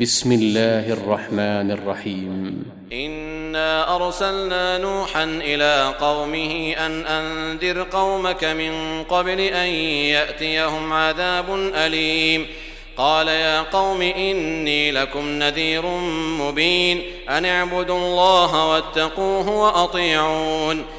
بسم الله الرحمن الرحيم. إنا أرسلنا نوحا إلى قومه أن أنذر قومك من قبل أن يأتيهم عذاب أليم. قال يا قوم إني لكم نذير مبين. أن اعبدوا الله واتقوه وأطيعون.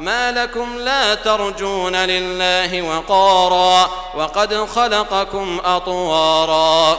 ما لكم لا ترجون لله وقارا وقد خلقكم أطوارا